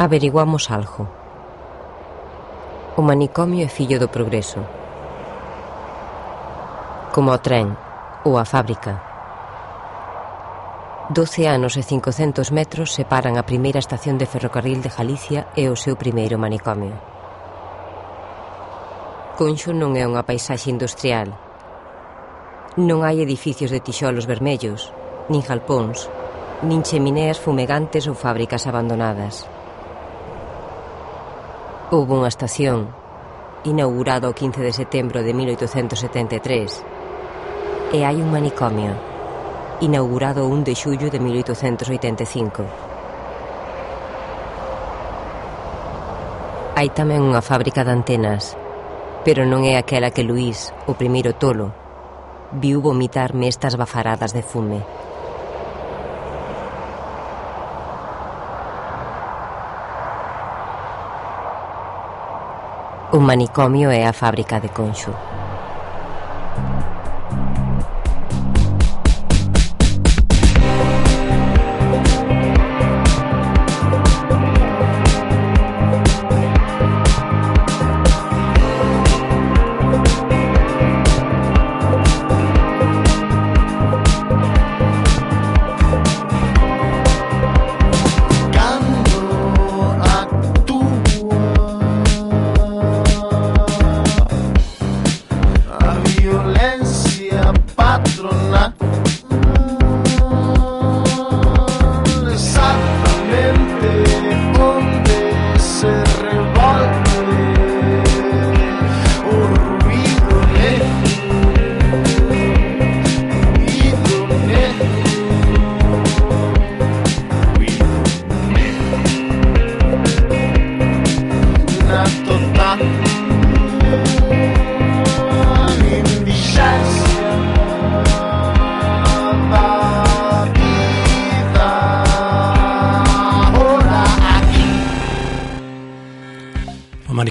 Averiguamos algo. O manicomio é fillo do progreso. Como o tren ou a fábrica. Doce anos e 500 metros separan a primeira estación de ferrocarril de Galicia e o seu primeiro manicomio. Conxo non é unha paisaxe industrial. Non hai edificios de tixolos vermellos, nin galpóns, nin chemineas fumegantes ou fábricas abandonadas. Houve unha estación inaugurada o 15 de setembro de 1873 e hai un manicomio inaugurado o 1 de xullo de 1885. Hai tamén unha fábrica de antenas, pero non é aquela que Luís, o primeiro tolo, viu vomitarme estas bafaradas de fume. O manicomio é a fábrica de Conxo.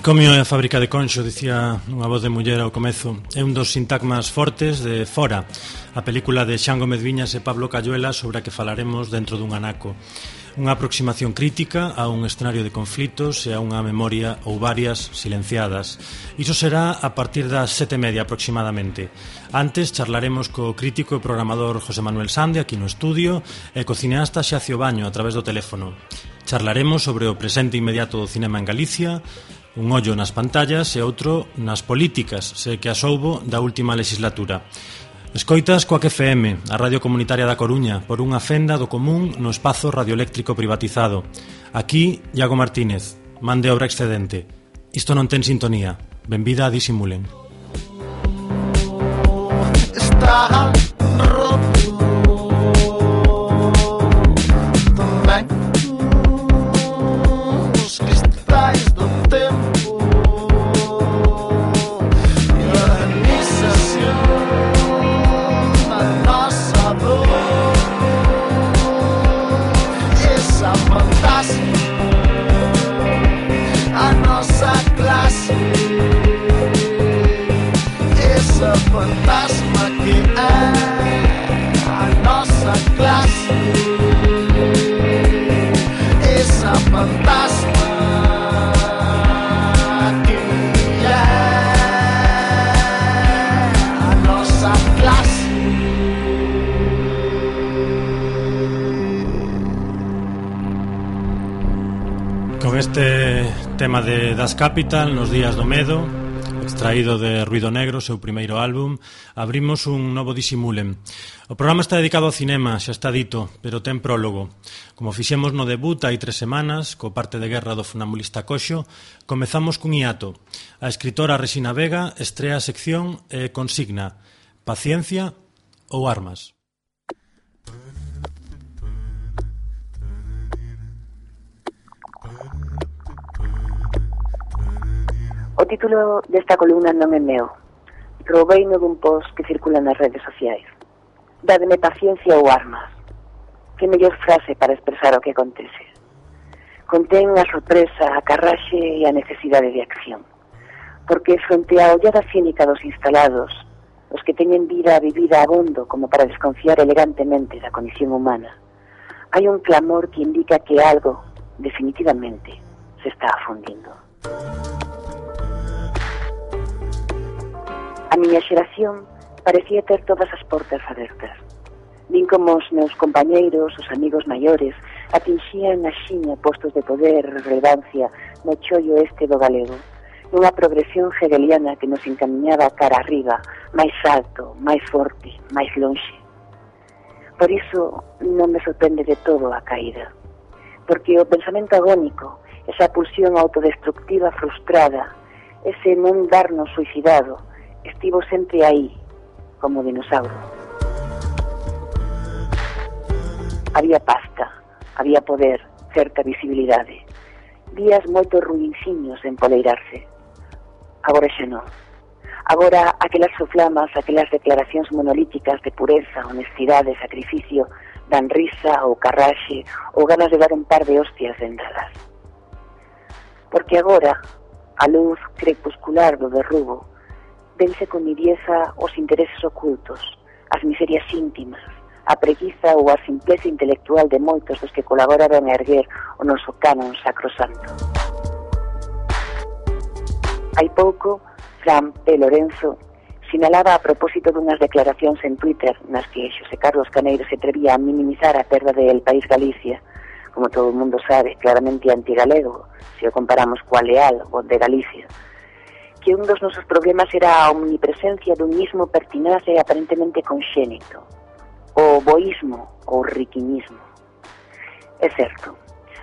Manicomio é a fábrica de conxo, dicía unha voz de muller ao comezo. É un dos sintagmas fortes de Fora, a película de Xan Gómez Viñas e Pablo Cayuela sobre a que falaremos dentro dun anaco. Unha aproximación crítica a un escenario de conflitos e a unha memoria ou varias silenciadas. Iso será a partir das sete media aproximadamente. Antes charlaremos co crítico e programador José Manuel Sande aquí no estudio e co cineasta Xacio Baño a través do teléfono. Charlaremos sobre o presente inmediato do cinema en Galicia, un ollo nas pantallas e outro nas políticas, se que as houbo da última legislatura. Escoitas coa FM, a radio comunitaria da Coruña, por unha fenda do común no espazo radioeléctrico privatizado. Aquí, Iago Martínez, mande obra excedente. Isto non ten sintonía. Benvida a disimulen. Está tema de Das Capital nos días do medo extraído de Ruido Negro, seu primeiro álbum, abrimos un novo Disimulen. O programa está dedicado ao cinema, xa está dito, pero ten prólogo. Como fixemos no debut hai tres semanas, co parte de guerra do funambulista Coxo, comezamos cun hiato. A escritora Resina Vega estrea a sección e consigna Paciencia ou armas. O título desta columna non é meu. Roubeino dun post que circula nas redes sociais. Dademe paciencia ou armas. Que mellor frase para expresar o que acontece. Contén a sorpresa, a carraxe e a necesidade de acción. Porque fronte a ollada cínica dos instalados, os que teñen vida vivida abondo como para desconfiar elegantemente da condición humana, hai un clamor que indica que algo, definitivamente, se está afundindo. A miña xeración parecía ter todas as portas abertas. Vin como os meus compañeiros, os amigos maiores, atinxían a xiña postos de poder, relevancia, no chollo este do galego, nunha progresión hegeliana que nos encaminhaba cara arriba, máis alto, máis forte, máis lonxe. Por iso non me sorprende de todo a caída, porque o pensamento agónico, esa pulsión autodestructiva frustrada, ese non darnos suicidado, estivo sempre aí, como dinosauro. Había pasta, había poder, certa visibilidade. Días moitos ruinciños empodeirarse. Agora xa non. Agora, aquelas soflamas, aquelas declaracións monolíticas de pureza, honestidade, sacrificio, dan risa ou carraxe ou ganas de dar un par de hostias vendadas. Porque agora, a luz crepuscular do derrubo, vense con livieza os intereses ocultos, as miserias íntimas, a preguiza ou a simpleza intelectual de moitos dos que colaboraron a erguer o noso canon sacrosanto. Hai pouco, Fran P. Lorenzo sinalaba a propósito dunhas declaracións en Twitter nas que Xosé Carlos Caneiro se atrevía a minimizar a perda del País Galicia, como todo o mundo sabe, claramente antigalego, se o comparamos coa leal o de Galicia, que un dos nosos problemas era a omnipresencia dun mismo pertinace e aparentemente conxénito, o boísmo ou riquinismo. É certo,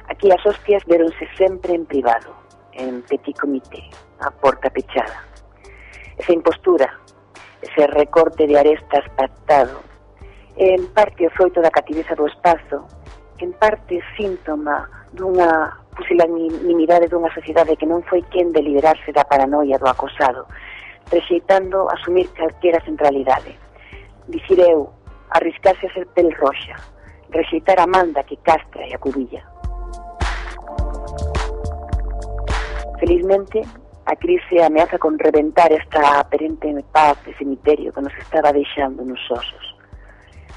aquí as hostias veronse sempre en privado, en petit comité, a porta pechada. Esa impostura, ese recorte de arestas pactado, en parte o froito da cativeza do espazo, en parte síntoma dunha pusilanimidade dunha sociedade que non foi quen de liberarse da paranoia do acosado, rexeitando asumir calquera centralidade. Dicir eu, arriscarse a ser pel roxa, rexeitar a manda que castra e acubilla. Felizmente, a crise ameaza con reventar esta aparente paz de cemiterio que nos estaba deixando nos osos.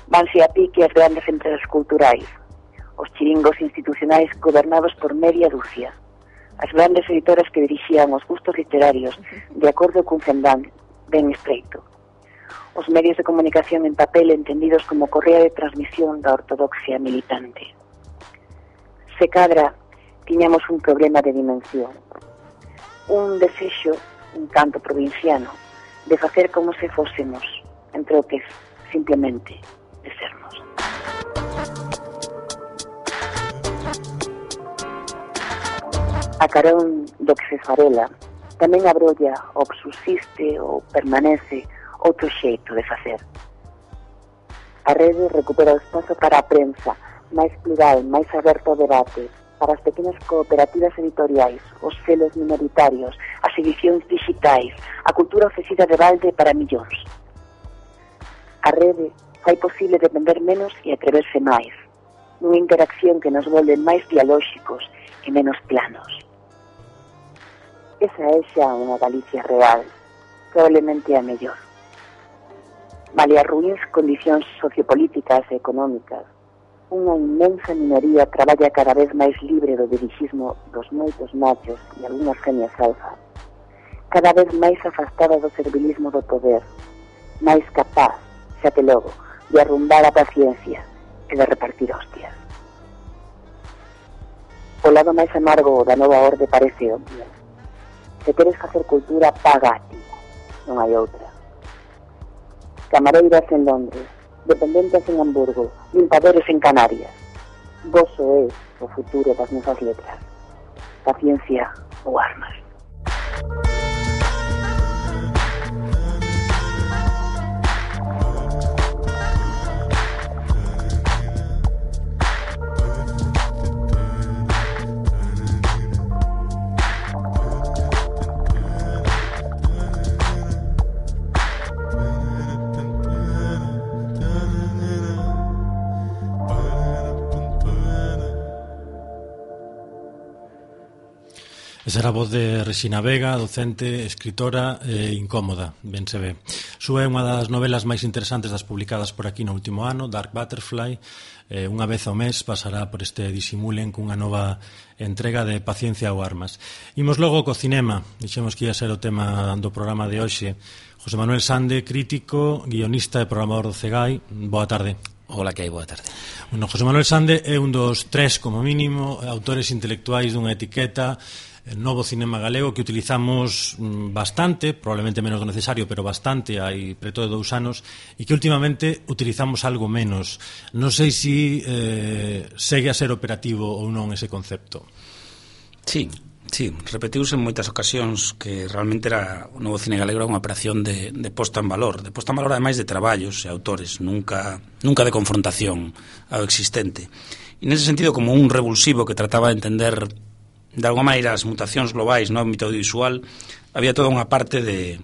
Vanse a pique as grandes empresas culturais, os chiringos institucionais gobernados por media dúcia. As grandes editoras que dirixían os gustos literarios de acordo cun fendán ben estreito. Os medios de comunicación en papel entendidos como correa de transmisión da ortodoxia militante. Se cadra, tiñamos un problema de dimensión. Un desexo un tanto provinciano de facer como se fósemos, entre o que simplemente de sermos. a carón do que se farela, tamén abrolla, obsusiste ou permanece outro xeito de facer. A rede recupera o espazo para a prensa, máis plural, máis aberto ao debate, para as pequenas cooperativas editoriais, os selos minoritarios, as edicións digitais, a cultura ofrecida de balde para millóns. A rede fai posible depender menos e atreverse máis, nunha interacción que nos volve máis dialóxicos e menos planos esa é xa unha Galicia real, probablemente a mellor. Vale as ruins condicións sociopolíticas e económicas, unha inmensa minoría traballa cada vez máis libre do dirixismo dos moitos machos e algunhas genias alfa, cada vez máis afastada do servilismo do poder, máis capaz, xa te logo, de arrumbar a paciencia e de repartir hostias. O lado máis amargo da nova orde parece obvio se queres facer cultura, paga ti. Non hai outra. Camareiras en Londres, dependentes en Hamburgo, limpadores en Canarias. Gozo é o futuro das nosas letras. Paciencia ou armas. Esa era a voz de Resina Vega, docente, escritora e eh, incómoda, ben se ve. Súa é unha das novelas máis interesantes das publicadas por aquí no último ano, Dark Butterfly, eh, unha vez ao mes pasará por este disimulen cunha nova entrega de Paciencia ou Armas. Imos logo co cinema, dixemos que ia ser o tema do programa de hoxe. José Manuel Sande, crítico, guionista e programador do CEGAI, boa tarde. Ola que hai, boa tarde. Bueno, José Manuel Sande é un dos tres, como mínimo, autores intelectuais dunha etiqueta novo cinema galego que utilizamos mm, bastante, probablemente menos do necesario, pero bastante, hai preto de dous anos, e que últimamente utilizamos algo menos. Non sei se si, eh, segue a ser operativo ou non ese concepto. Sí, sí, repetiuse en moitas ocasións que realmente era o novo cine galego era unha operación de, de posta en valor, de posta en valor ademais de traballos e autores, nunca, nunca de confrontación ao existente. E nese sentido, como un revulsivo que trataba de entender de alguma maneira as mutacións globais no ámbito audiovisual había toda unha parte de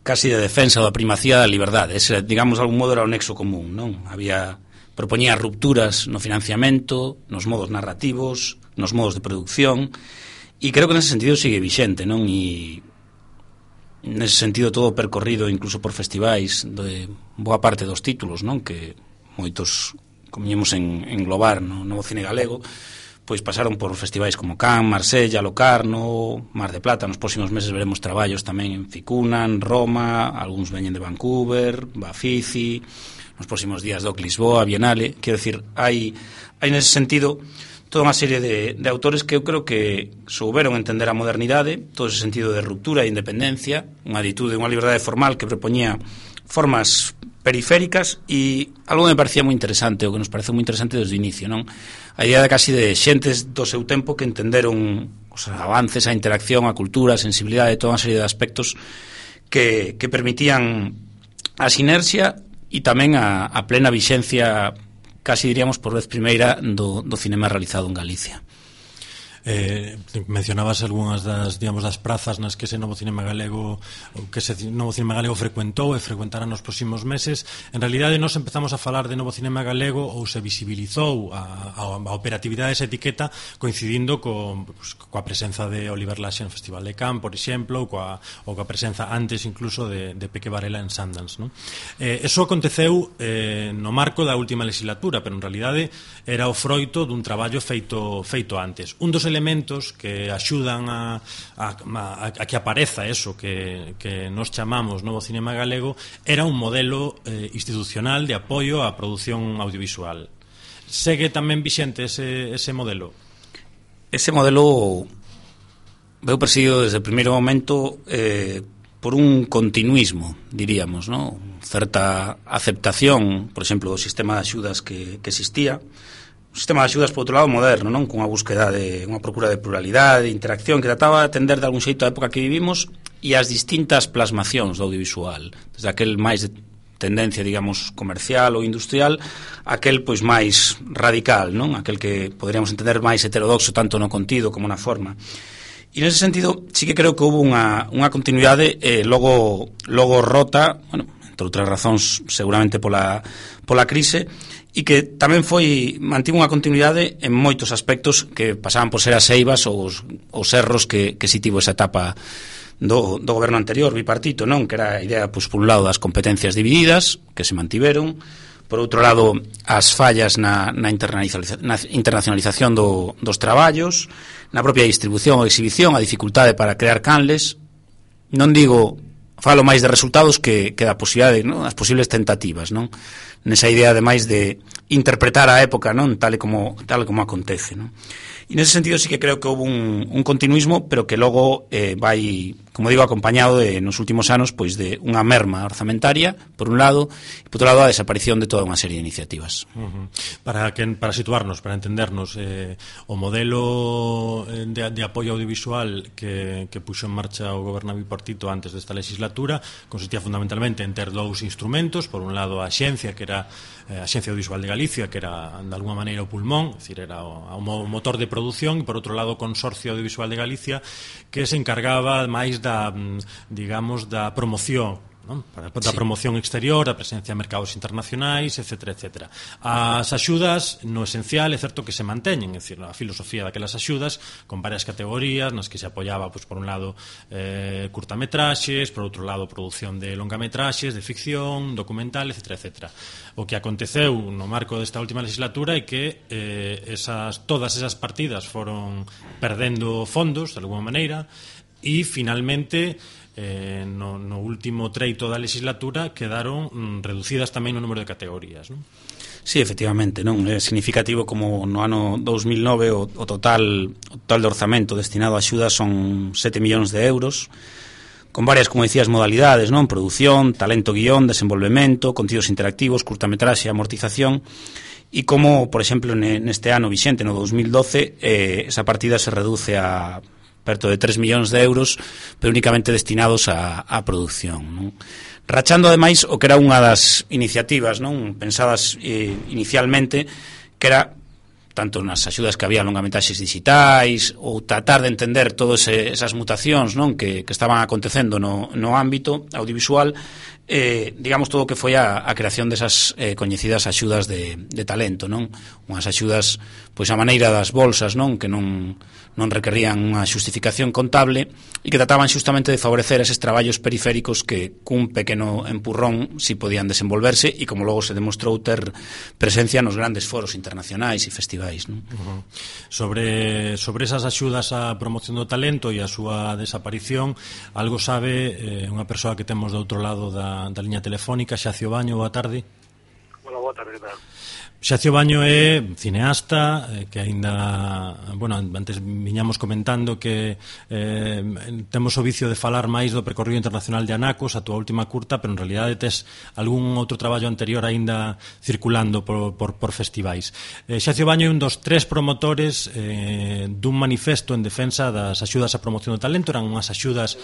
casi de defensa da primacía da liberdade. Ese, digamos, de algún modo era o nexo común non? Había propoñía rupturas no financiamento, nos modos narrativos nos modos de producción e creo que nese sentido sigue vixente non? E nese sentido todo percorrido incluso por festivais de boa parte dos títulos non? Que moitos comiñemos en englobar no novo cine galego pois pasaron por festivais como Cannes, Marsella, Locarno, Mar de Plata. Nos próximos meses veremos traballos tamén en Ficunan, Roma, algúns veñen de Vancouver, Bafici, nos próximos días Doc Lisboa, Bienale. Quero dicir, hai, hai nese sentido toda unha serie de, de autores que eu creo que souberon entender a modernidade, todo ese sentido de ruptura e independencia, unha atitude, unha liberdade formal que propoñía formas periféricas e algo me parecía moi interesante, o que nos pareceu moi interesante desde o inicio, non? A idea de casi de xentes do seu tempo que entenderon os avances, a interacción, a cultura, a sensibilidade, toda unha serie de aspectos que, que permitían a sinerxia e tamén a, a plena vixencia casi diríamos por vez primeira do, do cinema realizado en Galicia eh, mencionabas algunhas das, digamos, das prazas nas que ese novo cinema galego que ese novo cinema galego frecuentou e frecuentará nos próximos meses. En realidade, nos empezamos a falar de novo cinema galego ou se visibilizou a, a, a operatividade desa etiqueta coincidindo co, pues, coa presenza de Oliver Laxe no Festival de Cannes, por exemplo, ou coa, ou coa presenza antes incluso de, de Peque Varela en Sundance. Non? Eh, eso aconteceu eh, no marco da última legislatura, pero en realidade era o froito dun traballo feito feito antes. Un dos elementos que axudan a, a, a, a que apareza eso que, que nos chamamos novo cinema galego era un modelo eh, institucional de apoio á produción audiovisual. Segue tamén vixente ese, ese modelo? Ese modelo veu perseguido desde o primeiro momento eh, por un continuismo, diríamos, ¿no? certa aceptación, por exemplo, do sistema de axudas que, que existía, un sistema de axudas, por outro lado, moderno, non? Cunha búsqueda de unha procura de pluralidade, de interacción, que trataba de atender de algún xeito a época que vivimos e as distintas plasmacións do audiovisual. Desde aquel máis de tendencia, digamos, comercial ou industrial, aquel pois máis radical, non? Aquel que poderíamos entender máis heterodoxo tanto no contido como na forma. E nese sentido, sí que creo que houve unha, unha continuidade eh, logo, logo rota, bueno, entre outras razóns seguramente pola, pola crise e que tamén foi mantivo unha continuidade en moitos aspectos que pasaban por ser as eivas ou os, os erros que, que si tivo esa etapa do, do goberno anterior bipartito, non? Que era a idea, pois, por un lado, das competencias divididas, que se mantiveron, por outro lado, as fallas na, na, internacionaliza, na internacionalización do, dos traballos, na propia distribución ou exhibición, a dificultade para crear canles, non digo falo máis de resultados que, que da posibilidade, non? as posibles tentativas, non? Nesa idea ademais de interpretar a época, non? Tal e como tal e como acontece, non? E nese sentido sí que creo que houve un, un continuismo, pero que logo eh, vai, como digo, acompañado de, nos últimos anos pois de unha merma orzamentaria, por un lado, e por outro lado a desaparición de toda unha serie de iniciativas. Uh -huh. Para que para situarnos, para entendernos, eh, o modelo eh, de, de apoio audiovisual que, que puxo en marcha o goberno bipartito antes desta legislatura consistía fundamentalmente en ter dous instrumentos, por un lado a xencia, que era eh, a Xencia Audiovisual de Galicia, que era, de alguma maneira, o pulmón, decir, era o, o motor de produción, e, por outro lado, o Consorcio Audiovisual de Galicia, que se encargaba máis da, mm, digamos, da promoción non? Para, da sí. promoción exterior, a presencia en mercados internacionais, etc. etc. As axudas, no esencial, é certo que se manteñen, é dicir, a filosofía daquelas axudas, con varias categorías, nas que se apoiaba, pois, por un lado, eh, curtametraxes, por outro lado, produción de longametraxes, de ficción, documental, etc. etc. O que aconteceu no marco desta última legislatura é que eh, esas, todas esas partidas foron perdendo fondos, de alguma maneira, e finalmente eh, no, no último treito da legislatura quedaron mm, reducidas tamén o número de categorías. Non? Sí, efectivamente, non é significativo como no ano 2009 o, o total o total de orzamento destinado a axudas son 7 millóns de euros con varias, como decías, modalidades, non? Produción, talento guión, desenvolvemento, contidos interactivos, curtametraxe, amortización e como, por exemplo, neste ano vixente, no 2012, eh, esa partida se reduce a perto de 3 millóns de euros, pero únicamente destinados a, a produción. Non? Rachando, ademais, o que era unha das iniciativas non pensadas eh, inicialmente, que era tanto nas axudas que había alongamentaxes digitais ou tratar de entender todas eh, esas mutacións non que, que estaban acontecendo no, no ámbito audiovisual eh, digamos todo o que foi a, a creación desas eh, coñecidas axudas de, de talento, non? Unhas axudas pois a maneira das bolsas, non? Que non non requerían unha xustificación contable e que trataban xustamente de favorecer eses traballos periféricos que cun pequeno empurrón si podían desenvolverse e como logo se demostrou ter presencia nos grandes foros internacionais e festivais, non? Uh -huh. Sobre sobre esas axudas á promoción do talento e a súa desaparición, algo sabe eh, unha persoa que temos do outro lado da da, liña telefónica, Xacio Baño, boa tarde. Hola, boa tarde, tal? Xacio Baño é cineasta eh, que aínda, bueno, antes viñamos comentando que eh, temos o vicio de falar máis do percorrido internacional de Anacos, a túa última curta, pero en realidade tes algún outro traballo anterior aínda circulando por, por, por festivais. Eh, Xacio Baño é un dos tres promotores eh, dun manifesto en defensa das axudas á promoción do talento, eran unhas axudas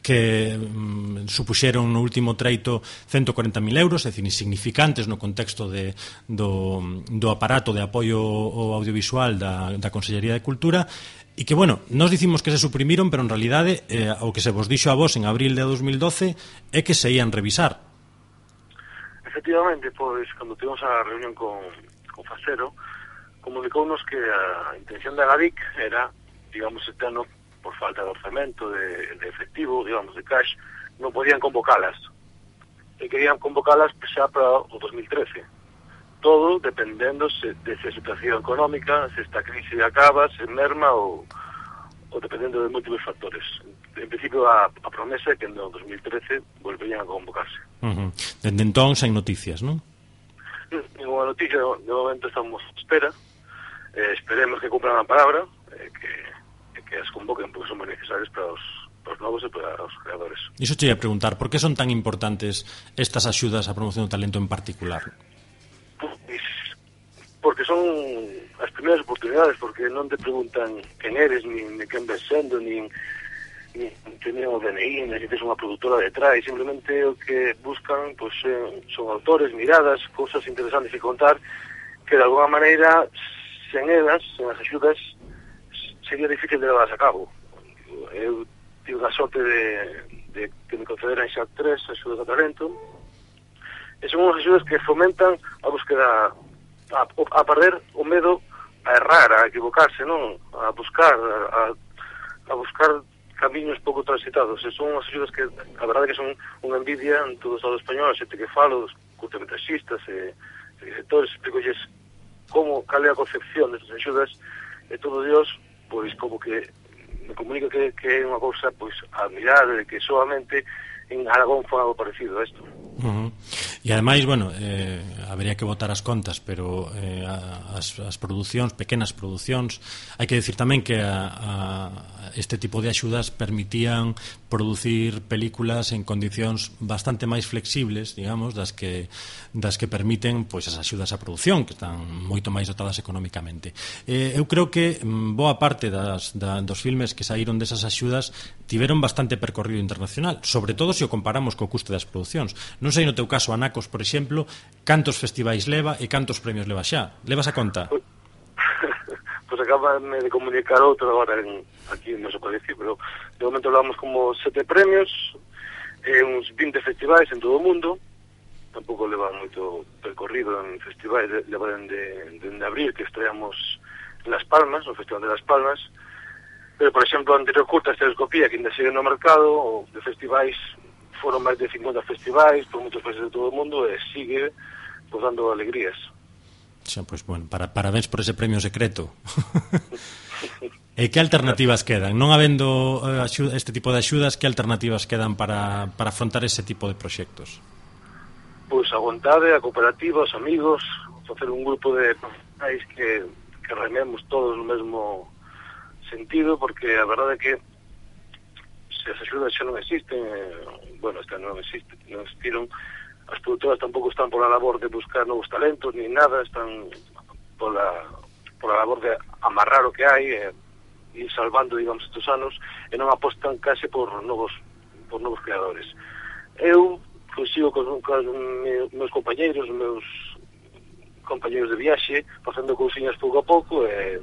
que mm, supuxeron no último treito 140.000 euros, é dicir, insignificantes no contexto de, do do aparato de apoio ao audiovisual da, da Consellería de Cultura E que, bueno, nos dicimos que se suprimiron, pero en realidade eh, o que se vos dixo a vos en abril de 2012 é que se ian revisar. Efectivamente, pois, cando tivemos a reunión con, con Facero, comunicounos que a intención da GADIC era, digamos, este ano, por falta de orzamento, de, de efectivo, digamos, de cash, non podían convocalas. E querían convocalas xa para o 2013 todo dependendo se, de se a situación económica, se esta crise acaba, se merma ou, ou dependendo de múltiples factores. En principio, a, a promesa é que no 2013 volverían a convocarse. Uh -huh. Dende entón, sen noticias, non? Mm, ninguna noticia, de momento estamos a espera. Eh, esperemos que cumplan a palabra, eh, que, que as convoquen, porque son moi necesarias para os, para os novos e para os creadores. Iso te ia preguntar, por que son tan importantes estas axudas á promoción do talento en particular? porque son as primeiras oportunidades, porque non te preguntan quen eres, nin de quen ves sendo, nin nin teñen o DNI, nin tes unha productora detrás, simplemente o que buscan pues, son autores, miradas, cousas interesantes que contar, que de alguna maneira, sen elas, sen as axudas, sería difícil de levar a cabo. Eu tive a sorte de, de que me concederan xa tres axudas a talento, e son unhas axudas que fomentan a búsqueda a, a perder o medo a errar, a equivocarse, non? A buscar, a, a buscar camiños pouco transitados. E son unhas axudas que, a verdade, que son unha envidia en todo o Estado español, a xente que falo, os curtametraxistas e, e editores, explicolles como, cal é a concepción destas axudas, e todo Dios, pois, como que me comunica que, que é unha cousa, pois, admirable, que solamente en Aragón foi algo parecido a isto. Uh -huh. E ademais, bueno, eh, habería que votar as contas, pero eh, as, as producións, pequenas producións, hai que decir tamén que a, a este tipo de axudas permitían producir películas en condicións bastante máis flexibles, digamos, das que das que permiten pois as axudas á produción, que están moito máis dotadas económicamente. Eh, eu creo que mm, boa parte das, da, dos filmes que saíron desas axudas tiveron bastante percorrido internacional, sobre todo se o comparamos co custe das producións. Non sei no teu caso, Ana, Cacos, por exemplo, cantos festivais leva e cantos premios leva xa? Levas a conta? Pois pues acabame de comunicar outro agora en, aquí no se pode decir, pero de momento levamos como sete premios e uns 20 festivais en todo o mundo tampouco leva moito percorrido en festivais, levan de, de, de abril que estreamos Las Palmas, o Festival de Las Palmas, pero, por exemplo, a anterior curta, Estereoscopía, que ainda sigue no mercado, ou de festivais foron máis de 50 festivais por moitos países de todo o mundo e sigue pues, dando alegrías. Xa, pois, bueno, para, parabéns por ese premio secreto. e que alternativas quedan? Non habendo eh, axuda, este tipo de axudas, que alternativas quedan para, para afrontar ese tipo de proxectos? Pois a vontade, a cooperativa, os amigos, facer un grupo de profesionais que, que rememos todos no mesmo sentido, porque a verdade é que as axudas xa non existen, eh, bueno, esta non existe, non existiron, as produtoras tampouco están pola labor de buscar novos talentos, ni nada, están pola, pola labor de amarrar o que hai, e eh, ir salvando, digamos, estes anos, e non apostan case por novos, por novos creadores. Eu consigo con, con meus compañeiros, meus compañeiros de viaxe, facendo cousiñas pouco a pouco, e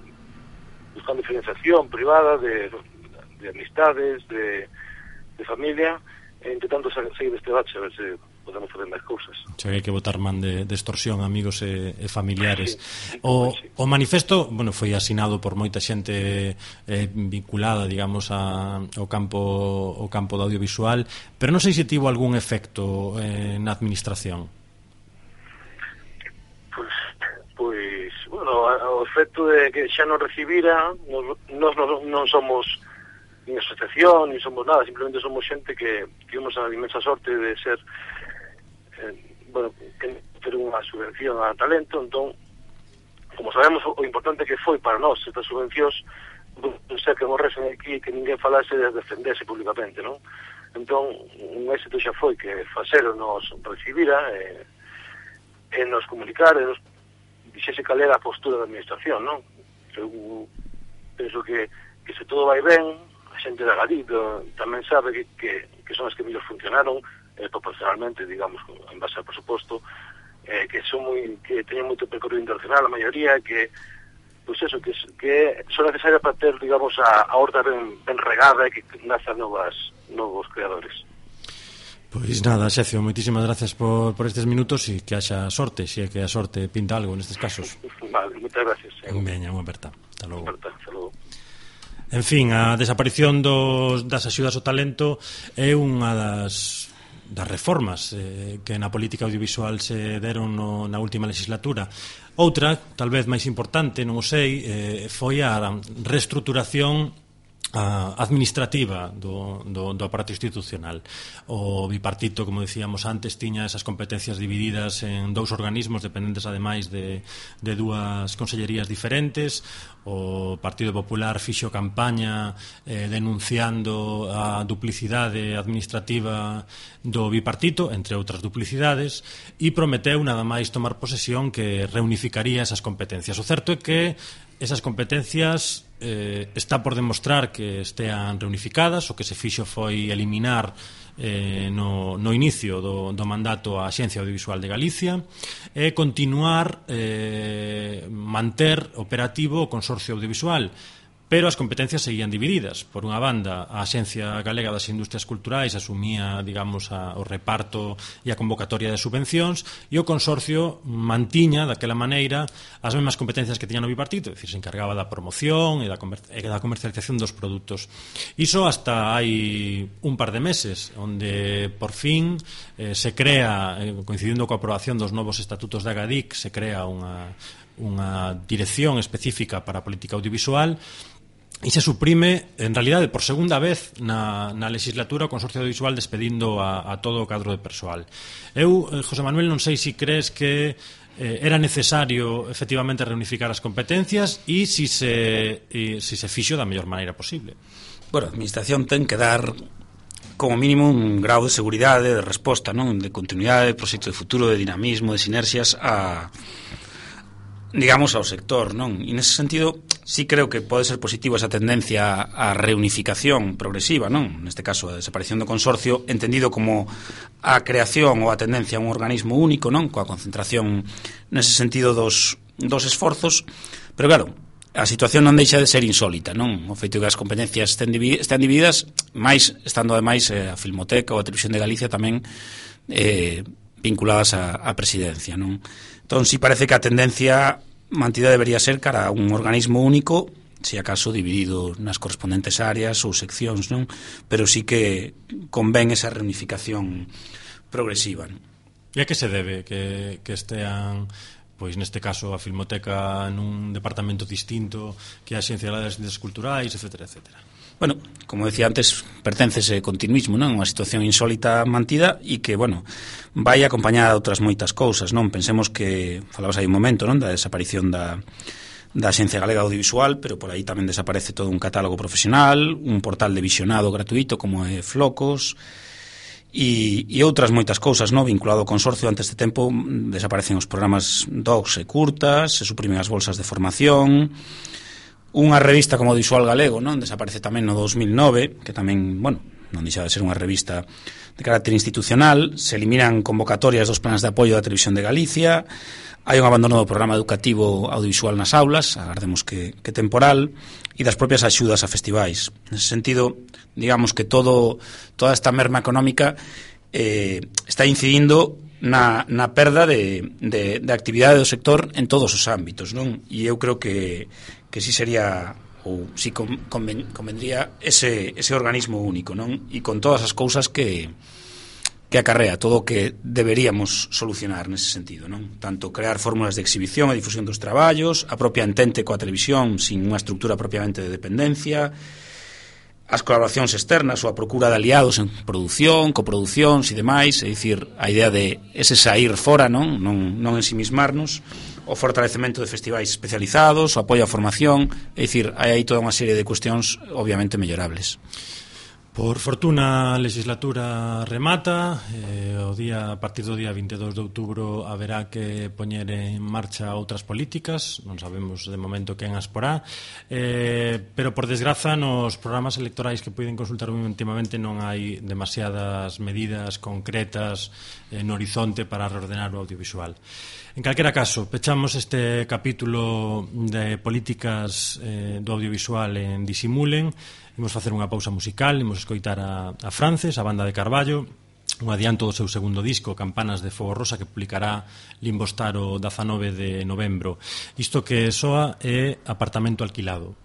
buscando financiación privada de de amistades, de, de familia, e intentando seguir este bache, a ver se podemos fazer máis cousas. Xa que hai que botar man de, de extorsión amigos e, e familiares. Sí, o, sí. o manifesto, bueno, foi asinado por moita xente eh, vinculada, digamos, a, ao campo ao campo do audiovisual, pero non sei se tivo algún efecto eh, na administración. Pois, pues, pues, bueno, o efecto de que xa non recibira, nos, nos non somos nin asociación, nin somos nada, simplemente somos xente que tivemos a inmensa sorte de ser eh, bueno, que ter unha subvención a talento, entón como sabemos o importante que foi para nós estas subvencións non ser que morresen aquí que ninguén falase de defenderse publicamente, non? Entón, un éxito xa foi que facero nos recibira e, e nos comunicar e nos dixese cal era a postura da administración, non? Eu penso que, que se todo vai ben, xente da Galido tamén sabe que, que, que son as que mellor funcionaron eh, proporcionalmente, digamos, en base ao presuposto, eh, que son moi que teñen moito percorrido internacional a maioría que pois pues eso, que, que son necesarias para ter, digamos, a, a horta ben, ben regada e que nazan novas, novos creadores. Pois nada, Xecio, moitísimas gracias por, por estes minutos e que haxa sorte, se é que a sorte pinta algo nestes casos. vale, moitas gracias. Xecio. Veña, unha aperta. Hasta logo. Aperta, hasta logo. En fin, a desaparición dos, das axudas ao talento é unha das das reformas eh, que na política audiovisual se deron no, na última legislatura. Outra, tal vez máis importante, non o sei, eh, foi a reestruturación a administrativa do, do, do aparato institucional. O bipartito, como decíamos antes, tiña esas competencias divididas en dous organismos dependentes ademais de, de dúas consellerías diferentes. O Partido Popular fixo campaña eh, denunciando a duplicidade administrativa do bipartito, entre outras duplicidades, e prometeu nada máis tomar posesión que reunificaría esas competencias. O certo é que esas competencias eh, está por demostrar que estean reunificadas o que se fixo foi eliminar eh, no, no inicio do, do mandato á Xencia Audiovisual de Galicia e continuar eh, manter operativo o Consorcio Audiovisual. Pero as competencias seguían divididas. Por unha banda, a Axencia Galega das Industrias Culturais asumía, digamos, a, o reparto e a convocatoria de subvencións e o consorcio mantiña daquela maneira as mesmas competencias que tiña no bipartito, é dicir, se encargaba da promoción e da, comer e da comercialización dos produtos. Iso hasta hai un par de meses, onde por fin eh, se crea, eh, coincidindo coa aprobación dos novos estatutos da GADIC, se crea unha unha dirección específica para a política audiovisual e se suprime, en realidade, por segunda vez na, na legislatura o Consorcio Audiovisual despedindo a, a todo o cadro de persoal. Eu, eh, José Manuel, non sei se si crees que eh, era necesario efectivamente reunificar as competencias e si se, e, si se fixo da mellor maneira posible. Bueno, a Administración ten que dar como mínimo un grau de seguridade, de resposta, non de continuidade, de proxecto de futuro, de dinamismo, de sinerxias a, digamos, ao sector, non? E nese sentido, sí creo que pode ser positivo esa tendencia á reunificación progresiva, non? Neste caso, a desaparición do consorcio, entendido como a creación ou a tendencia a un organismo único, non? Coa concentración nese sentido dos, dos esforzos, pero claro, a situación non deixa de ser insólita, non? O feito que as competencias estén, están divididas, máis estando ademais eh, a Filmoteca ou a Televisión de Galicia tamén eh, vinculadas á, a presidencia, non? Entón, si parece que a tendencia mantida debería ser cara a un organismo único se acaso dividido nas correspondentes áreas ou seccións, non? Pero sí que convén esa reunificación progresiva. Non? E a que se debe que, que estean pois neste caso a Filmoteca nun departamento distinto que a Xencia das Ciencias Culturais, etc, etcétera? Bueno, como decía antes, pertencese continuismo, non? Unha situación insólita mantida e que, bueno, vai acompañada de outras moitas cousas, non? Pensemos que, falabas aí un momento, non? Da desaparición da, da Xencia Galega Audiovisual, pero por aí tamén desaparece todo un catálogo profesional, un portal de visionado gratuito como é Flocos, e, e outras moitas cousas, no vinculado ao consorcio antes de tempo desaparecen os programas DOCS e curtas, se suprimen as bolsas de formación, unha revista como Visual Galego, non? Desaparece tamén no 2009, que tamén, bueno, non deixa de ser unha revista de carácter institucional, se eliminan convocatorias dos planes de apoio da Televisión de Galicia, hai un abandono do programa educativo audiovisual nas aulas, agardemos que, que temporal, e das propias axudas a festivais. Nese sentido, digamos que todo toda esta merma económica eh, está incidindo na, na perda de, de, de actividade do sector en todos os ámbitos, non? E eu creo que, que si sería ou si con, conven, convendría ese, ese organismo único, non? E con todas as cousas que, que acarrea todo o que deberíamos solucionar nese sentido, non? Tanto crear fórmulas de exhibición e difusión dos traballos, a propia entente coa televisión sin unha estructura propiamente de dependencia, as colaboracións externas ou a procura de aliados en produción, coproduccións e demais, é dicir, a idea de ese sair fora, non, non, non ensimismarnos, o fortalecemento de festivais especializados, o apoio á formación, é dicir, hai aí toda unha serie de cuestións obviamente mellorables. Por fortuna, a legislatura remata, eh, o día a partir do día 22 de outubro haberá que poñer en marcha outras políticas, non sabemos de momento quen as porá, eh, pero por desgraza nos programas electorais que poden consultar últimamente non hai demasiadas medidas concretas eh, no horizonte para reordenar o audiovisual. En calquera caso, pechamos este capítulo de políticas eh, do audiovisual en Disimulen. Imos facer unha pausa musical, imos escoitar a, a Frances, a banda de Carballo, un adianto do seu segundo disco, Campanas de Fogo Rosa, que publicará Limbostaro 19 de novembro. Isto que soa é Apartamento Alquilado.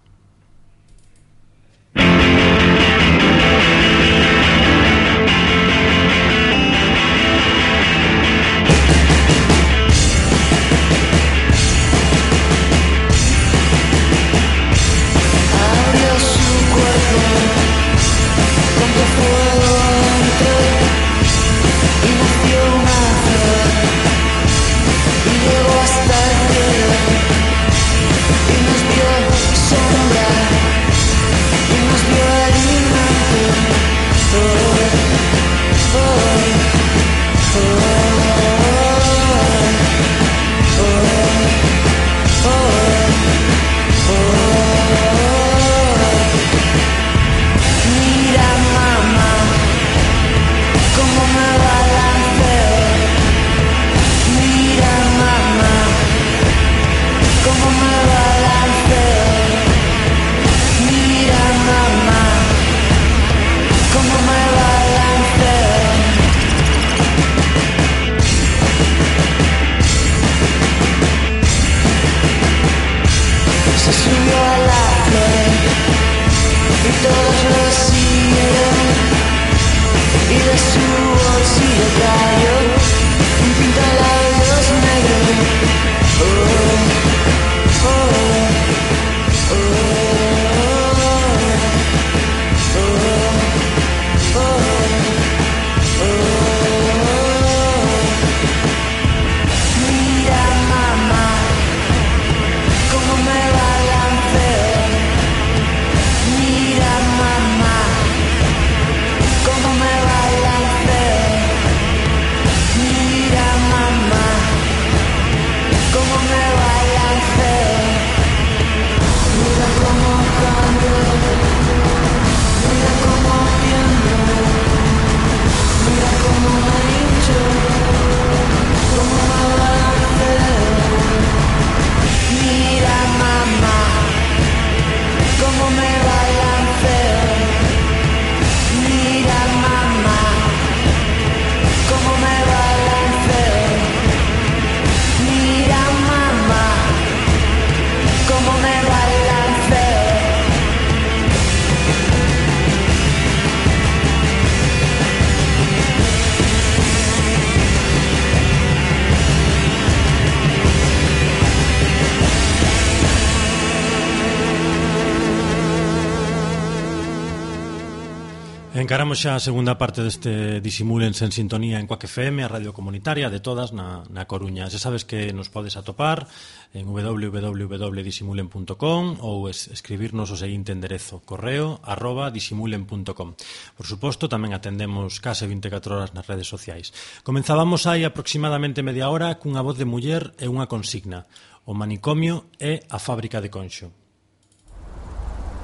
Encaramos xa a segunda parte deste Disimulense en sintonía en Coac FM, a radio comunitaria de todas na, na Coruña. Xa sabes que nos podes atopar en www.disimulen.com ou es, escribirnos o seguinte enderezo correo arroba disimulen.com. Por suposto, tamén atendemos case 24 horas nas redes sociais. Comenzábamos hai aproximadamente media hora cunha voz de muller e unha consigna. O manicomio é a fábrica de conxo.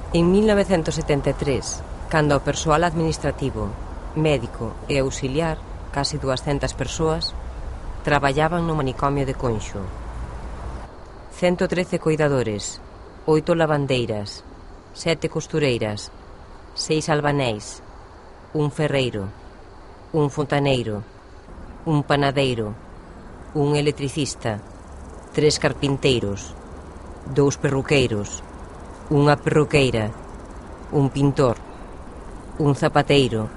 En 1973, cando o persoal administrativo, médico e auxiliar, case 200 persoas, traballaban no manicomio de Conxo. 113 cuidadores, 8 lavandeiras, 7 costureiras, 6 albanéis, un ferreiro, un fontaneiro, un panadeiro, un electricista, tres carpinteiros, dous perruqueiros, unha perruqueira, un pintor, un zapateiro,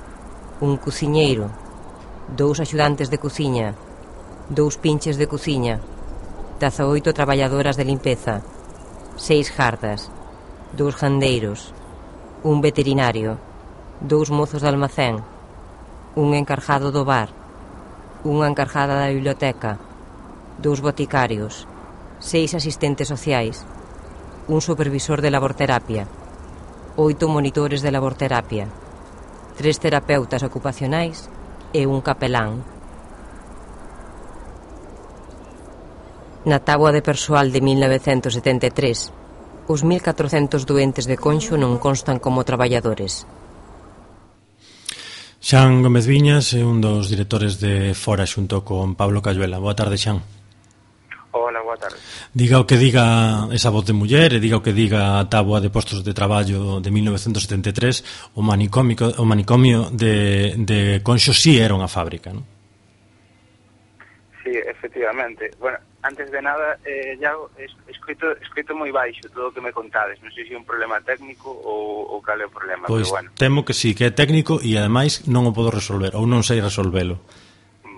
un cociñeiro, dous axudantes de cociña, dous pinches de cociña, 18 traballadoras de limpeza, seis jardas, dous jandeiros, un veterinario, dous mozos de almacén, un encargado do bar, unha encargada da biblioteca, dous boticarios, seis asistentes sociais, un supervisor de laborterapia, oito monitores de laborterapia, tres terapeutas ocupacionais e un capelán. Na táboa de persoal de 1973, os 1.400 doentes de Conxo non constan como traballadores, Xan Gómez Viñas é un dos directores de Fora xunto con Pablo Cayuela. Boa tarde, Xan diga o que diga esa voz de muller e diga o que diga a táboa de postos de traballo de 1973, o manicomio, o manicomio de, de Conxo sí era unha fábrica, non? Sí, efectivamente. Bueno, antes de nada, eh, ya escrito, escrito moi baixo todo o que me contades. Non sei se é un problema técnico ou, ou cal é o problema. Pois pero bueno. temo que sí, que é técnico e ademais non o podo resolver ou non sei resolvelo.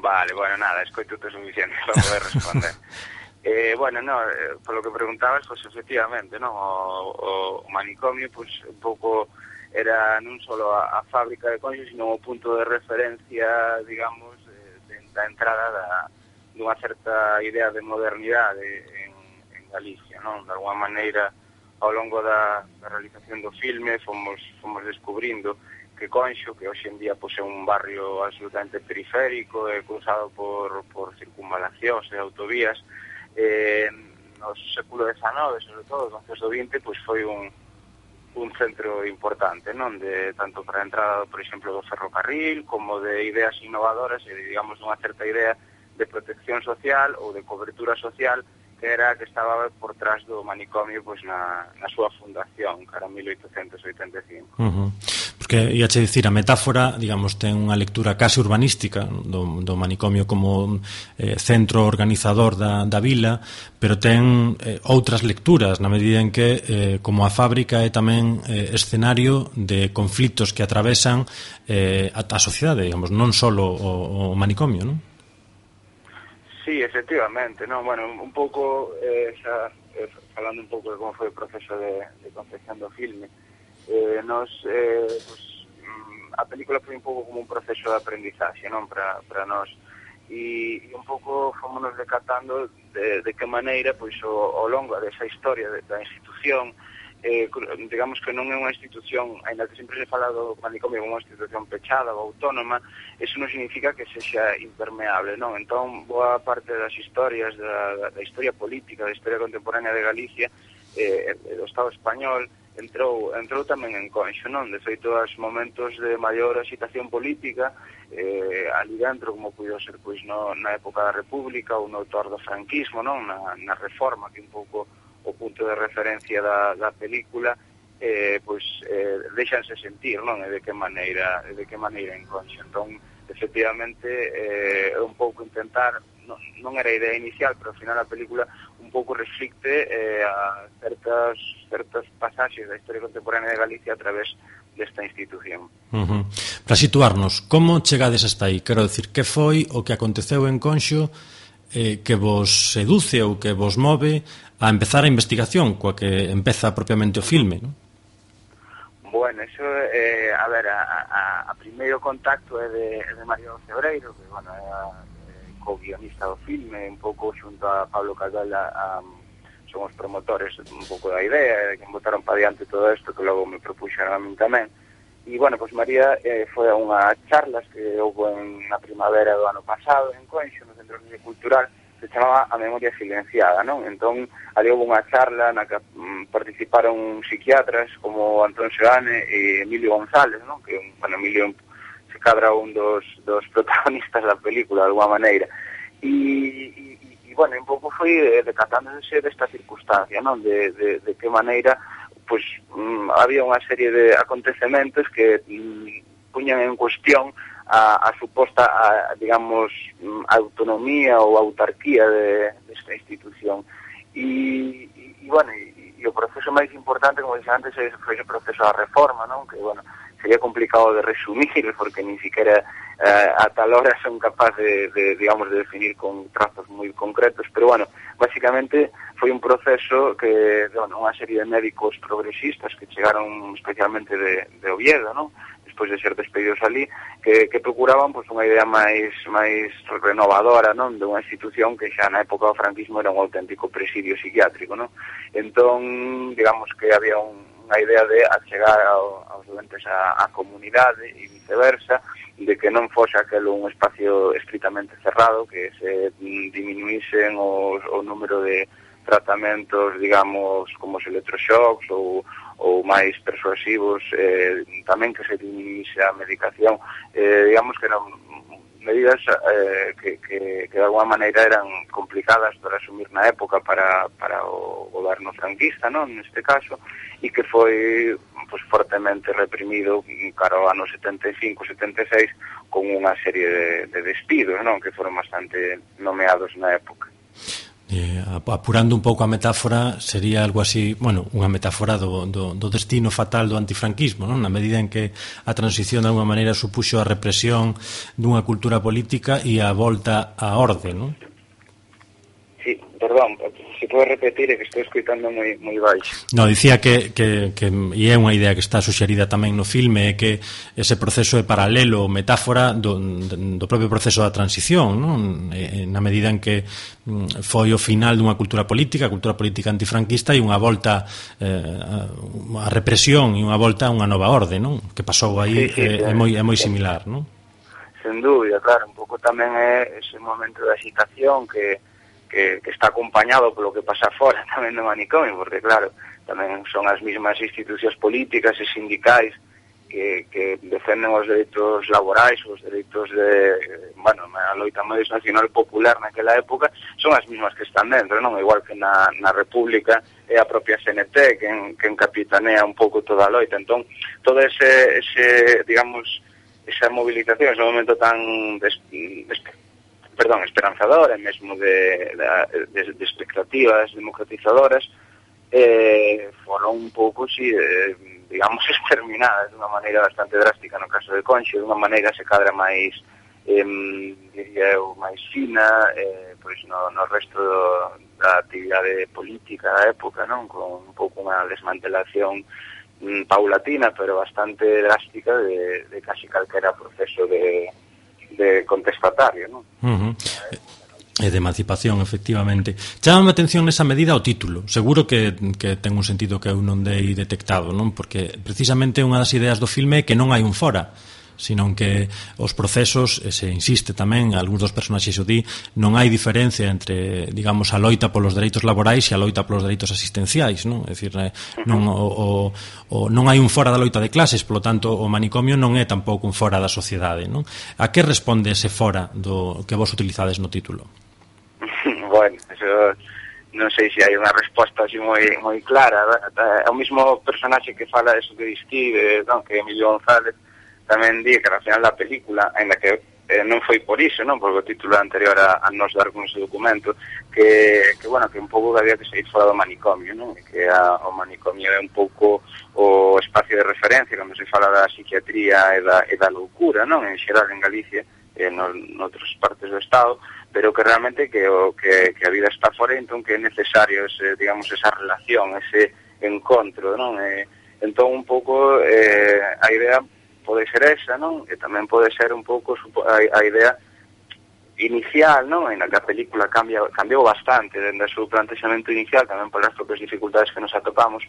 Vale, bueno, nada, escoito o suficiente para poder responder. Eh, bueno, no, eh, polo que preguntabas, pues, efectivamente, ¿no? O, o, o manicomio, pues, un pouco era non solo a, a fábrica de coños, sino o punto de referencia, digamos, eh, de, de, da entrada da, dunha certa idea de modernidade en, en Galicia, non? De alguma maneira, ao longo da, da realización do filme, fomos, fomos descubrindo que Conxo, que hoxe en día pois, é un barrio absolutamente periférico, é cruzado por, por circunvalacións e autovías, eh, no século XIX, sobre todo, no século XX, pois foi un, un centro importante, non? De, tanto para a entrada, por exemplo, do ferrocarril, como de ideas innovadoras e, digamos, unha certa idea de protección social ou de cobertura social que era que estaba por trás do manicomio pois, na, na súa fundación, cara 1885. Uh -huh. Porque, ia che dicir, a metáfora, digamos, ten unha lectura case urbanística do, do manicomio como eh, centro organizador da, da vila, pero ten eh, outras lecturas, na medida en que, eh, como a fábrica é tamén eh, escenario de conflitos que atravesan eh, a, a sociedade, digamos, non só o, o manicomio, non? Sí, efectivamente, non, bueno, un pouco eh, xa, eh, falando un pouco de como foi o proceso de, de confección do filme. Eh, nos eh, pues, mm, a película foi un pouco como un proceso de aprendizaxe, non, para para nós e, e un pouco fomos decatando de, de que maneira pois o, ao longo desa historia de, da institución eh, digamos que non é unha institución, ainda que sempre se fala do manicomio unha institución pechada ou autónoma, eso non significa que sexa impermeable, non? Entón, boa parte das historias, da, da historia política, da historia contemporánea de Galicia, eh, do Estado español, entrou entrou tamén en conxo, non? De feito, aos momentos de maior agitación política, eh, ali dentro, como puido ser pois, no, na época da República ou no autor do franquismo, non? Na, na reforma, que un pouco o punto de referencia da, da película eh, pois eh, deixanse sentir, non? E de que maneira, de que maneira en conxo Entón, efectivamente, eh, un pouco intentar, non, non era a idea inicial, pero ao final a película un pouco reflicte eh, a certas, certas pasaxes da historia contemporánea de Galicia a través desta institución. Uh -huh. Para situarnos, como chegades hasta aí? Quero decir, que foi o que aconteceu en Conxo eh, que vos seduce ou que vos move a empezar a investigación coa que empeza propiamente o filme, non? Bueno, eso, eh, a ver, a, a, a primeiro contacto é de, é de Mario Cebreiro, que, bueno, é, a, é co-guionista do filme, un pouco xunto a Pablo Casal a, son os promotores un pouco da idea, eh, que botaron para diante todo isto, que logo me propuxeron a min tamén. E, bueno, pois pues María eh, foi a unha charlas que houve na primavera do ano pasado en Coenxo, no Centro Cultural, se chamaba a memoria silenciada, non? Entón, ali houve unha charla na que mm, participaron psiquiatras como Antón Segane e Emilio González, non? Que, bueno, Emilio se cadra un dos, dos protagonistas da película, de alguma maneira. E, e, e bueno, un pouco foi eh, decatándose desta circunstancia, non? De, de, de que maneira pois pues, mm, había unha serie de acontecementos que mm, puñan en cuestión a, a suposta, a, digamos, mm, autonomía ou autarquía de, desta institución. E, e, e bueno, e, e o proceso máis importante, como dixen antes, foi o proceso da reforma, non? Que, bueno, sería complicado de resumir porque ni siquiera eh, a tal hora son capaz de, de, digamos, de definir con trazos moi concretos, pero bueno, básicamente foi un proceso que, bueno, unha serie de médicos progresistas que chegaron especialmente de, de Oviedo, non? despois de ser despedidos ali, que, que procuraban pois, unha idea máis máis renovadora non de unha institución que xa na época do franquismo era un auténtico presidio psiquiátrico. Non? Entón, digamos que había un, unha idea de achegar ao, aos doentes a, a comunidade e viceversa, de que non fose aquelo un espacio estritamente cerrado, que se diminuísen os, o número de tratamentos, digamos, como os electroshocks ou, ou máis persuasivos eh, tamén que se dinixe a medicación eh, digamos que eran medidas eh, que, que, que de alguma maneira eran complicadas para asumir na época para, para o goberno franquista, non? neste caso, e que foi pues, fortemente reprimido cara ao ano 75-76 con unha serie de, de despidos non? que foron bastante nomeados na época. Eh, apurando un pouco a metáfora, sería algo así, bueno, unha metáfora do, do, do destino fatal do antifranquismo, non? na medida en que a transición de alguma maneira supuxo a represión dunha cultura política e a volta á orde, non? Perdón, se pode repetir é que estou escuitando moi, moi baixo. No, dicía que, que, que e é unha idea que está suxerida tamén no filme é que ese proceso é paralelo metáfora do, do propio proceso da transición non? na medida en que mm, foi o final dunha cultura política a cultura política antifranquista e unha volta eh, a represión e unha volta a unha nova orde non? que pasou aí sí, sí, eh, é, é, moi, é moi similar non? sen dúbida, claro, un pouco tamén é ese momento de agitación que que, que está acompañado polo que pasa fora tamén do manicomio, porque claro, tamén son as mismas institucións políticas e sindicais que, que defenden os dereitos laborais, os dereitos de, bueno, a loita máis nacional popular naquela época, son as mismas que están dentro, non? Igual que na, na República é a propia CNT que, en, que encapitanea un pouco toda a loita. Entón, todo ese, ese digamos, esa movilización, ese momento tan des, des, perdón, esperanzadora mesmo de, de, de expectativas democratizadoras eh, foron un pouco, si, eh, digamos, exterminadas de unha maneira bastante drástica no caso de Conxe, de unha maneira se cadra máis, eh, diría eu, máis fina, eh, pois no, no resto do, da actividade política da época, non? Con un pouco unha desmantelación mm, paulatina, pero bastante drástica de, de casi calquera proceso de, de contestatario, non? Uh -huh. E de emancipación, efectivamente. Chama a atención nesa medida o título. Seguro que, que ten un sentido que eu non dei detectado, non? Porque precisamente unha das ideas do filme é que non hai un fora senón que os procesos, e se insiste tamén, algúns dos personaxes o di, non hai diferencia entre, digamos, a loita polos dereitos laborais e a loita polos dereitos asistenciais, non? É dicir, eh, non, o, o, o, non hai un fora da loita de clases, polo tanto, o manicomio non é tampouco un fora da sociedade, non? A que responde ese fora do que vos utilizades no título? Bueno, eso non sei se hai unha resposta así moi moi clara, é eh, o mismo personaxe que fala eso que distive, non, que Emilio González, tamén di que ao final da película, ainda que eh, non foi por iso, non? Porque o título anterior a, a nos dar con ese documento que, que bueno, que un pouco había que seguir fora do manicomio, non? Que a, o manicomio é un pouco o espacio de referencia cando se fala da psiquiatría e da, e da loucura, non? En xeral en Galicia e no, noutras partes do Estado, pero que realmente que, o, que, que a vida está fora entón que é necesario ese, digamos, esa relación, ese encontro, non? E, entón un pouco eh, a idea pode ser esa, non? E tamén pode ser un pouco a, a idea inicial, non? En a película cambia, cambiou bastante dende o seu plantexamento inicial, tamén polas propias dificultades que nos atopamos,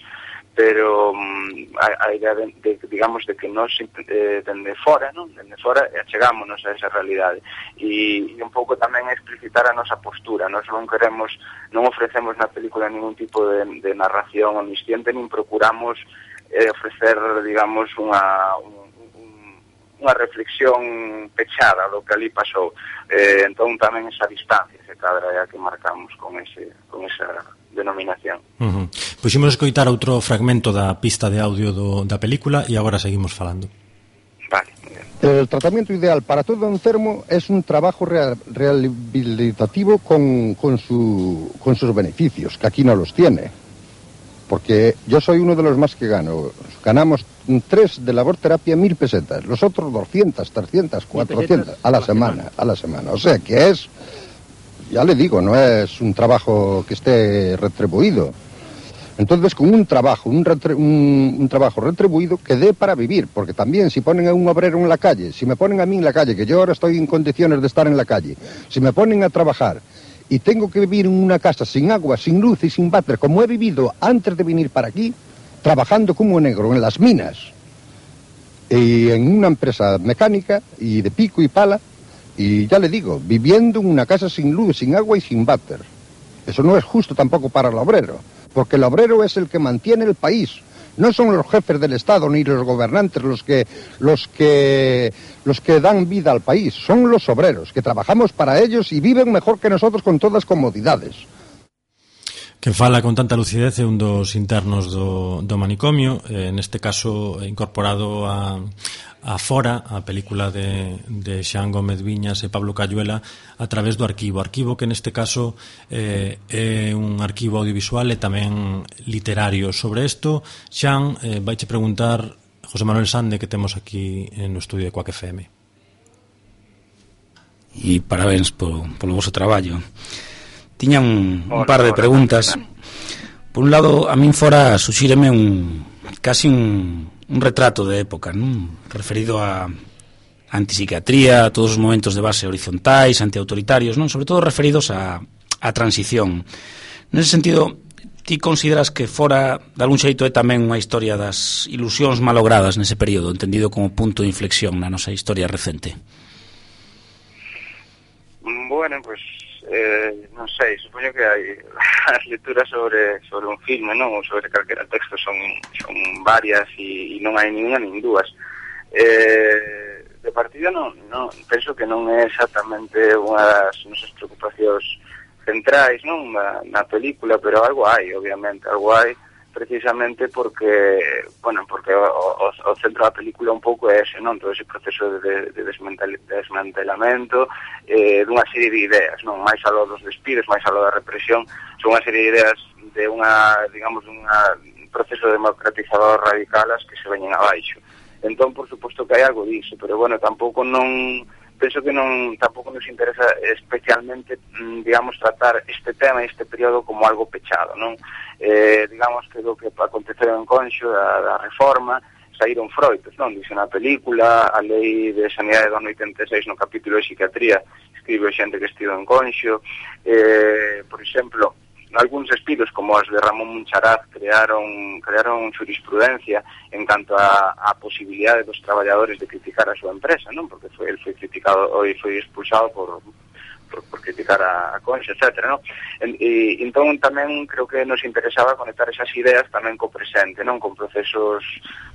pero um, a, a idea de, de, digamos de que nós eh, dende fora, non? Dende fora eh, achegámonos a esa realidade. E, e un pouco tamén explicitar a nosa postura. Nós non queremos, non ofrecemos na película ningún tipo de, de narración omnisciente, nin procuramos eh, ofrecer, digamos, unha, unha unha reflexión pechada do que ali pasou. Eh, entón tamén esa distancia se cadra é a que marcamos con, ese, con esa denominación. Uh -huh. Puximos pois escoitar outro fragmento da pista de audio do, da película e agora seguimos falando. Vale. El tratamiento ideal para todo enfermo es un trabajo rehabilitativo con, con, su, con sus beneficios, que aquí no los tiene. Porque yo soy uno de los más que gano. Ganamos tres de labor terapia mil pesetas, los otros 200, 300, 400 a la semana, a la semana. O sea que es, ya le digo, no es un trabajo que esté retribuido. Entonces, con un trabajo, un, retre, un, un, trabajo retribuido que dé para vivir, porque también si ponen a un obrero en la calle, si me ponen a mí en la calle, que yo ahora estoy en condiciones de estar en la calle, si me ponen a trabajar y tengo que vivir en una casa sin agua, sin luz y sin váter, como he vivido antes de venir para aquí, trabajando como negro en las minas y en una empresa mecánica y de pico y pala, y ya le digo, viviendo en una casa sin luz, sin agua y sin váter. Eso no es justo tampoco para el obrero, porque el obrero es el que mantiene el país, No son los jefes del Estado ni los gobernantes los que, los que, los que dan vida al país, son los obreros, que trabajamos para ellos y viven mejor que nosotros con todas as comodidades. que fala con tanta lucidez é un dos internos do, do manicomio, eh, neste caso incorporado a, afora a película de, de Xan Gómez Viñas e Pablo Cayuela a través do arquivo. Arquivo que neste caso eh, é un arquivo audiovisual e tamén literario. Sobre isto, Xan, eh, vaiche preguntar José Manuel Sande que temos aquí no estudio de Coac FM. E parabéns polo, polo vosso traballo. Tiña un, un par de preguntas. Por un lado, a min fora suxíreme un casi un un retrato de época, non? referido a antipsiquiatría, a todos os momentos de base horizontais, antiautoritarios, non? Sobre todo referidos a, a transición. Nese sentido, ti consideras que fora, de algún xeito, é tamén unha historia das ilusións malogradas nese período, entendido como punto de inflexión na nosa historia recente? Bueno, pues eh, non sei, supoño que hai as lecturas sobre sobre un filme, non, ou sobre calquera texto son son varias e, e non hai ninguna nin dúas. Eh, de partida non, non penso que non é exactamente unha das nosas preocupacións centrais, non, na, na película, pero algo hai, obviamente, algo hai precisamente porque, bueno, porque o, o, o centro da película un pouco é ese, non? Todo ese proceso de, de desmantelamento eh, dunha serie de ideas, non? Máis aló dos despidos, máis aló da represión, son unha serie de ideas de unha, digamos, unha proceso democratizador radical as que se veñen abaixo. Entón, por suposto que hai algo disso, pero bueno, tampouco non penso que non tampouco nos interesa especialmente, mm, digamos, tratar este tema, este período como algo pechado, non? Eh, digamos que do que aconteceu en Conxo, da, da reforma, saíron froitos, non? Dice na película, a lei de sanidade do 86 no capítulo de psiquiatría, escribe xente que estivo en Conxo, eh, por exemplo, algúns espidos como as de Ramón Muncharaz crearon crearon jurisprudencia en canto a, a posibilidade dos traballadores de criticar a súa empresa, non? Porque foi el foi criticado e foi expulsado por por, por criticar a, a Concha, etc. No? E, e, entón tamén creo que nos interesaba conectar esas ideas tamén co presente, non con procesos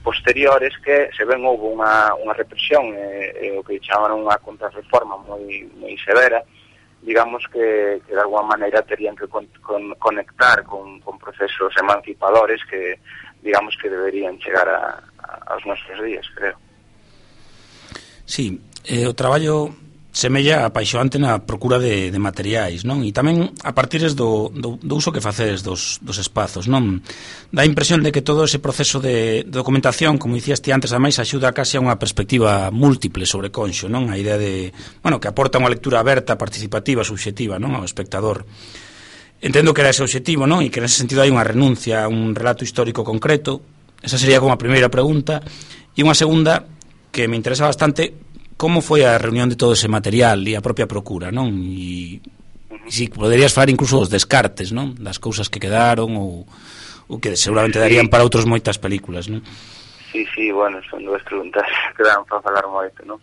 posteriores que se ven houve unha, unha represión e, eh, e o que chamaron unha contrarreforma moi, moi severa digamos que, que de alguma maneira terían que con, con, conectar con, con procesos emancipadores que digamos que deberían chegar a, a, aos nosos días, creo. Sí, eh, o traballo semella apaixoante na procura de, de materiais, non? E tamén a partir do, do, do uso que facedes dos, dos espazos, non? Dá a impresión de que todo ese proceso de, de documentación, como dicías ti antes, ademais, axuda case a unha perspectiva múltiple sobre Conxo, non? A idea de, bueno, que aporta unha lectura aberta, participativa, subxetiva, non? Ao espectador. Entendo que era ese objetivo, non? E que nese sentido hai unha renuncia a un relato histórico concreto. Esa sería como a primeira pregunta. E unha segunda que me interesa bastante como foi a reunión de todo ese material e a propia procura, non? E, e si poderías falar incluso dos descartes, non? Das cousas que quedaron ou, ou que seguramente darían para outros moitas películas, non? Sí, sí, bueno, son dúas preguntas que dan para falar moito, non?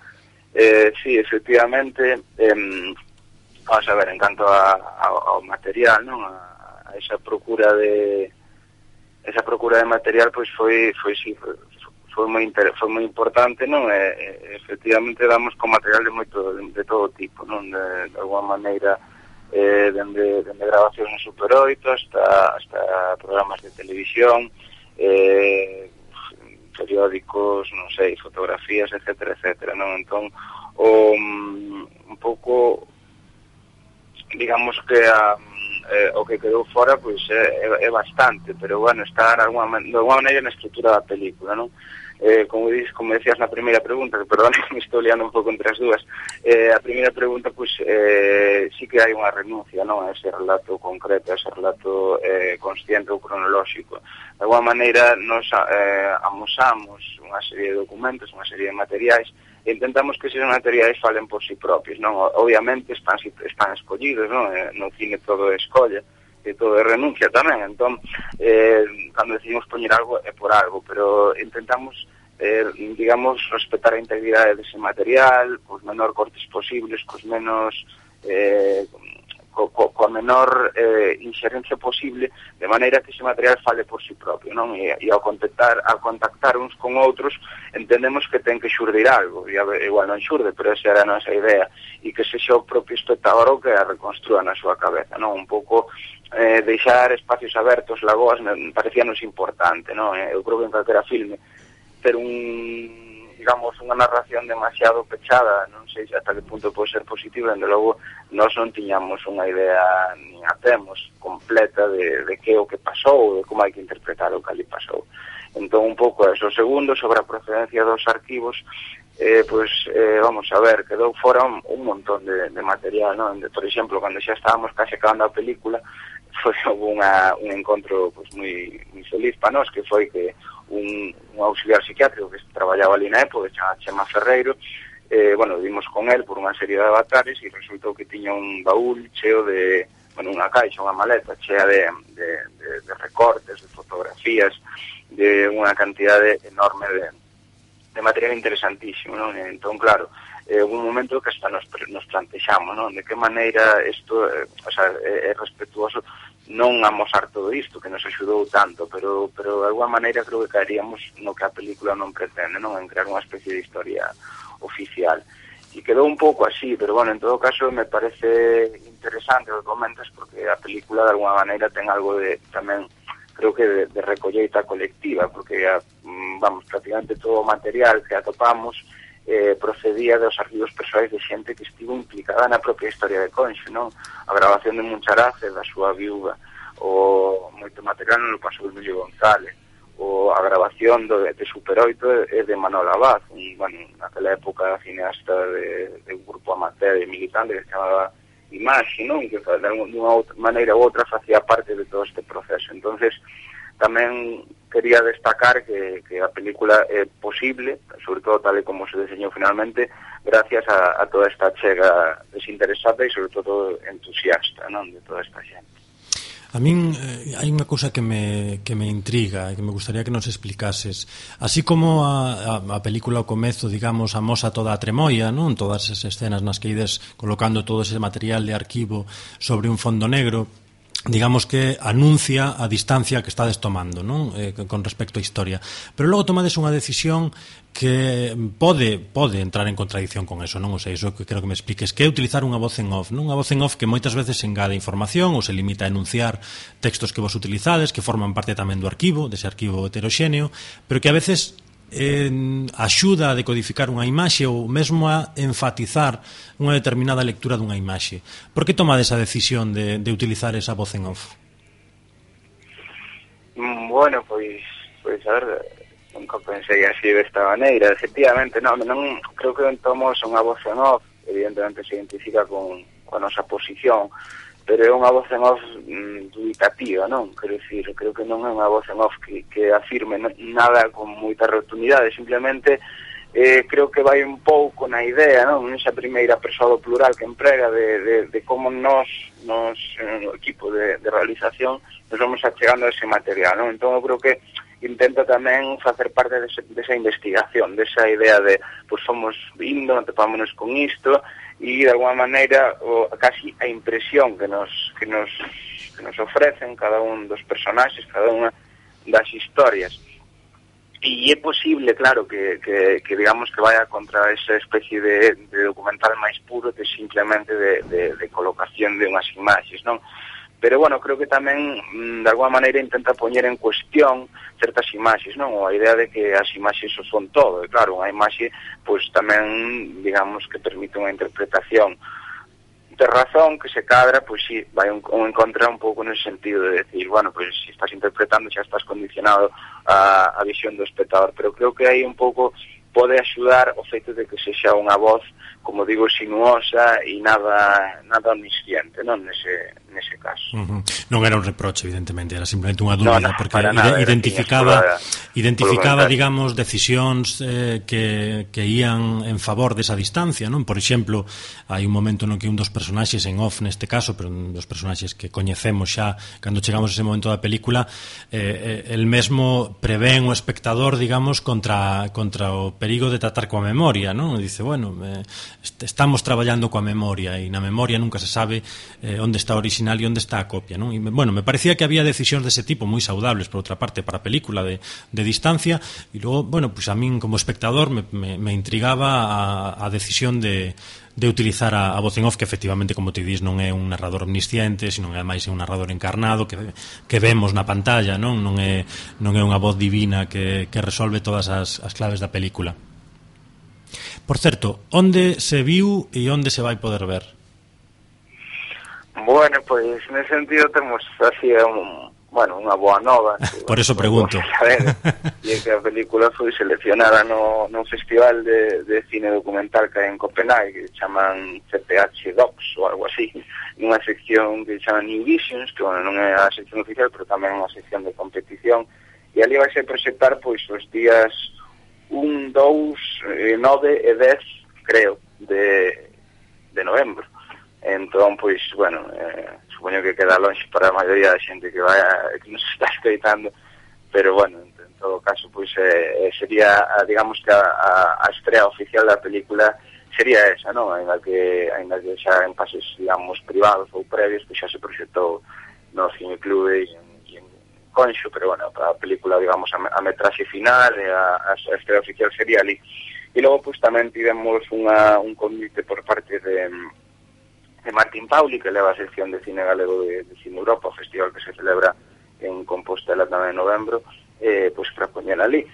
Eh, sí, efectivamente, eh, vamos a ver, en canto a, a, ao material, non? A, a esa procura de esa procura de material pois foi foi si sí, foi moi inter, foi moi importante, non? E, eh, eh, efectivamente damos con material de moito de, de todo tipo, non? De, de alguma maneira eh dende dende grabacións en Super 8 hasta hasta programas de televisión, eh periódicos, non sei, fotografías, etcétera, etcétera, non? Entón, o, um, un pouco digamos que a eh, o que quedou fora pois é, é, é bastante, pero bueno, está de alguma, de alguma maneira na estrutura da película, non? Eh, como dis, como decías na primeira pregunta, perdón, me estou liando un pouco entre as dúas. Eh, a primeira pregunta, pois, eh, sí que hai unha renuncia, non? A ese relato concreto, a ese relato eh, consciente ou cronolóxico. De alguma maneira, nos eh, amosamos unha serie de documentos, unha serie de materiais, intentamos que esos materiais falen por si sí propios, non? Obviamente están, están escollidos, non? Eh, no cine todo é escolla, e todo é renuncia tamén, entón, eh, cando decidimos poñer algo é por algo, pero intentamos eh, digamos, respetar a integridade dese material, cos menor cortes posibles, cos menos eh, co, co, coa menor eh, inxerencia posible de maneira que ese material fale por si sí propio non? E, e ao contactar ao contactar uns con outros entendemos que ten que xurdir algo. E igual non xurde pero esa era a nosa idea. E que sexa o propio espectador o que a reconstrua na súa cabeza non? Un pouco eh, deixar espacios abertos, lagoas, me parecíanos importante, non? Eh, eu creo que en calquera filme ter un digamos, unha narración demasiado pechada, non sei se ata que punto pode ser positiva, e logo, nós non tiñamos unha idea, ni a temos, completa de, de que o que pasou, de como hai que interpretar o que ali pasou. Entón, un pouco eso. Segundo, sobre a procedencia dos arquivos, eh, pois, eh, vamos a ver, quedou fora un, un montón de, de material, non? De, por exemplo, cando xa estábamos case acabando a película, foi unha, un encontro pois, moi, moi feliz para nós, que foi que un, un auxiliar psiquiátrico que traballaba ali na época, chama Chema Ferreiro, eh, bueno, vimos con el por unha serie de avatares e resultou que tiña un baúl cheo de, bueno, unha caixa, unha maleta chea de, de, de, de recortes, de fotografías, de unha cantidade enorme de, de material interesantísimo, non? Entón, claro, é eh, un momento que hasta nos, nos plantexamos, non? De que maneira isto eh, o sea, é, é respetuoso non amosar todo isto que nos axudou tanto, pero pero de alguma maneira creo que caeríamos no que a película non pretende, non? En crear unha especie de historia oficial. E quedou un pouco así, pero bueno, en todo caso me parece interesante o que comentas porque a película de alguma maneira ten algo de tamén creo que de, de recolleita colectiva, porque mm, vamos, prácticamente todo o material que atopamos eh, procedía dos arquivos persoais de xente que estivo implicada na propia historia de Conxo, non? A grabación de Muncharace da súa viúva, o moito material non o pasou Emilio González, o a grabación do, de Superoito é de Manuel Abad, un, bueno, naquela época cineasta de, de un grupo amateur e militante que se chamaba Imaxe, non? Que de unha outra maneira ou outra facía parte de todo este proceso. entonces Tamén quería destacar que, que a película é posible, sobre todo tal e como se deseñou finalmente, gracias a, a toda esta chega desinteresada e sobre todo entusiasta non? de toda esta xente. A min eh, hai unha cousa que me, que me intriga e que me gustaría que nos explicases. Así como a, a, a película ao comezo, digamos, amosa toda a tremoia, non? Todas as escenas nas que ides colocando todo ese material de arquivo sobre un fondo negro, digamos que anuncia a distancia que estades tomando non? Eh, con respecto á historia. Pero logo tomades unha decisión que pode pode entrar en contradición con eso non? O sei, iso que creo que me expliques que é utilizar unha voz en off non? Unha voz en off que moitas veces engade información ou se limita a enunciar textos que vos utilizades que forman parte tamén do arquivo dese arquivo heteroxéneo pero que a veces en, axuda a decodificar unha imaxe ou mesmo a enfatizar unha determinada lectura dunha imaxe. Por que tomades a decisión de, de utilizar esa voz en off? Mm, bueno, pois, pois a ver, nunca pensei así desta maneira. Efectivamente, non, non creo que entón unha voz en off, evidentemente se identifica con, con a nosa posición, pero é unha voz en off mm, dubitativa, non? Quero dicir, creo que non é unha voz en off que, que afirme nada con moita rotundidade, simplemente eh, creo que vai un pouco na idea, non? Nesa primeira persoa do plural que emprega de, de, de como nós, nos, no eh, equipo de, de realización, nos vamos achegando a ese material, non? Entón, eu creo que intenta tamén facer parte desa de, de investigación, desa idea de, pois, pues, somos indo, topámonos con isto, e de alguma maneira o, casi a impresión que nos, que nos que nos ofrecen cada un dos personaxes, cada unha das historias. E é posible, claro, que, que, que digamos que vaya contra esa especie de, de documental máis puro que simplemente de, de, de colocación de unhas imaxes, non? pero bueno, creo que tamén mm, de alguma maneira intenta poñer en cuestión certas imaxes, non? A idea de que as imaxes son todo, e claro, unha imaxe pois tamén, digamos, que permite unha interpretación de razón que se cadra, pois si vai un, un encontrar un pouco nese sentido de decir, bueno, pois se si estás interpretando xa estás condicionado a, a visión do espectador, pero creo que aí un pouco pode axudar o feito de que sexa unha voz como digo, sinuosa e nada nada omnisciente, non nese, nese caso. Uh -huh. Non era un reproche, evidentemente, era simplemente unha dúbida, no, no, porque nada, identificaba, identificaba digamos, decisións eh, que, que ían en favor desa distancia, non? Por exemplo, hai un momento no que un dos personaxes en off neste caso, pero un dos personaxes que coñecemos xa cando chegamos a ese momento da película, eh, eh, el mesmo prevén o espectador, digamos, contra, contra o perigo de tratar coa memoria, non? Dice, bueno, eh, estamos traballando coa memoria e na memoria nunca se sabe eh, onde está a original e onde está a copia non? E, bueno, me parecía que había decisións dese tipo moi saudables por outra parte para a película de, de distancia e logo, bueno, pues a min como espectador me, me, me intrigaba a, a decisión de, de utilizar a, a voz en off que efectivamente como te dis non é un narrador omnisciente sino que máis é un narrador encarnado que, que vemos na pantalla non, non, é, non é unha voz divina que, que resolve todas as, as claves da película Por certo, onde se viu e onde se vai poder ver? Bueno, pois nesse sentido temos así un, bueno, unha boa nova. Por eso pregunto. Saber, e que a película foi seleccionada no, no festival de, de cine documental que hai en Copenhague, que chaman CPH Docs ou algo así, nunha sección que chaman New Visions, que bueno, non é a sección oficial, pero tamén é unha sección de competición, e ali vai ser proxectar pois os días 1, 2, 9 e 10, creo, de, de novembro. Entón, pois, bueno, eh, supoño que queda longe para a maioría da xente que vai a, que nos está escoitando, pero, bueno, en, en todo caso, pois, eh, eh, sería, a, digamos que a, a, a estrea oficial da película sería esa, non? Ainda que, ainda que xa en pases, digamos, privados ou previos, que xa se proxectou no Cineclube e Conxo, pero bueno, a película, digamos, a, a metraxe final, a, a, a estrela oficial sería ali. E logo, pois, pues, tamén tivemos unha, un convite por parte de, de Martín Pauli, que leva a sección de cine galego de, de Cine Europa, o festival que se celebra en Compostela tamén en novembro, eh, pois para poñer ali.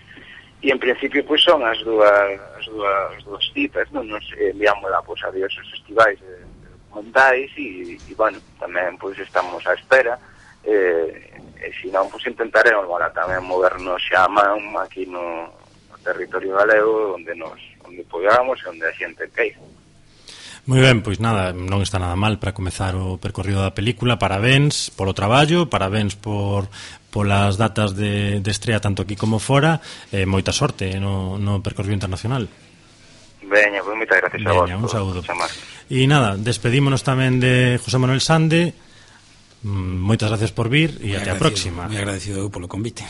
E en principio pois son as dúas as dúas, as dúas citas, non nos eh, a pois a diversos festivais de, montais e, e bueno, tamén pois estamos á espera eh, e se non, pois intentaremos bueno, tamén movernos xa máis aquí no, no territorio galego onde nos onde podamos e onde a xente queira. Moi ben, pois nada, non está nada mal para comezar o percorrido da película. Parabéns polo traballo, parabéns por polas datas de, de estrea tanto aquí como fora e eh, moita sorte no, no percorrido internacional. Veña, pois moitas gracias Veña, a vos. Un saúdo. E nada, despedímonos tamén de José Manuel Sande, Mm, moitas gracias por vir e até a próxima. Moi agradecido eu polo convite.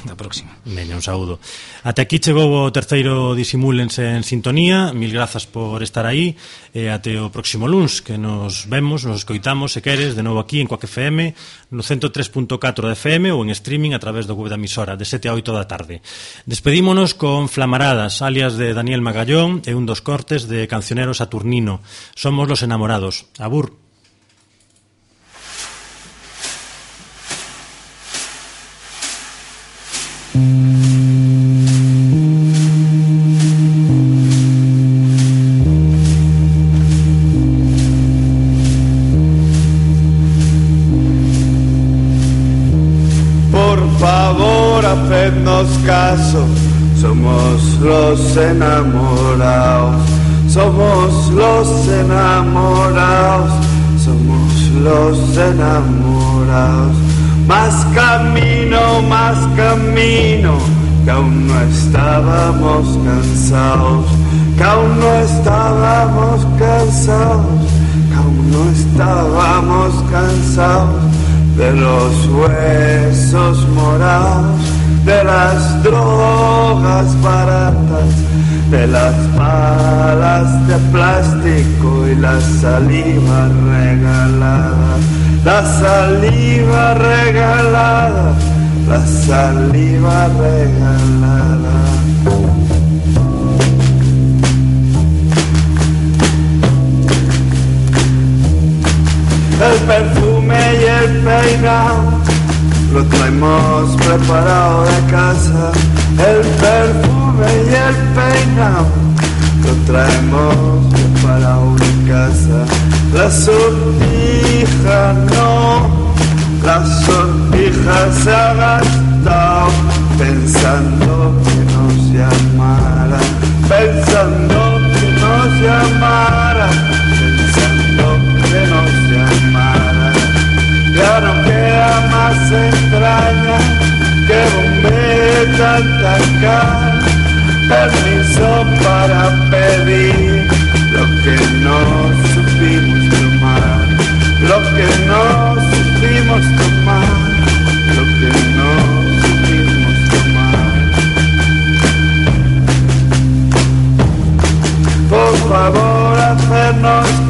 Até a próxima. Veña, un saúdo. Até aquí chegou o terceiro Disimúlense en sintonía. Mil grazas por estar aí e até o próximo luns que nos vemos, nos escoitamos, se queres, de novo aquí en Coaque FM, no 103.4 de FM ou en streaming a través do web da emisora de 7 a 8 da tarde. Despedímonos con Flamaradas, alias de Daniel Magallón e un dos cortes de Cancionero Saturnino. Somos los enamorados. Abur. Caso, somos los enamorados, somos los enamorados, somos los enamorados. Más camino, más camino, que aún no estábamos cansados, que aún no estábamos cansados, que aún no estábamos cansados de los huesos morados, de las drogas baratas, de las balas de plástico y la saliva regalada, la saliva regalada, la saliva regalada. El perfume y el peinado lo traemos preparado de casa. El perfume y el peinado lo traemos preparado de casa. La sortija no, la sortija se ha gastado pensando que nos llamara, pensando que nos llamara, pensando que nos llamara. Ya no queda más entraña que bombe tanta cara. Permiso para pedir lo que nos supimos tomar, lo que no supimos tomar, lo que no supimos tomar. Por favor, hacernos